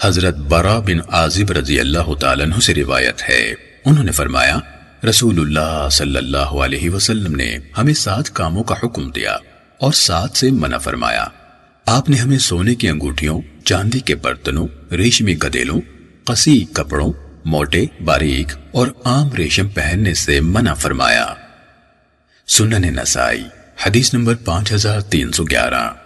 حضرت برا بن عازب رضی اللہ تعالیٰ عنہ سے روایت ہے۔ انہوں نے فرمایا، رسول اللہ صلی اللہ علیہ وسلم نے ہمیں سات کاموں کا حکم دیا اور سات سے منع فرمایا۔ آپ نے ہمیں سونے کی انگوٹھیوں، چاندی کے برتنوں، ریشمی گدیلوں قسی کپڑوں، موٹے، باریک اور عام ریشم پہننے سے منع فرمایا۔ سنن نسائی، حدیث نمبر پانچ ہزار تین سو گیارہ۔